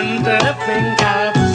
and the finger.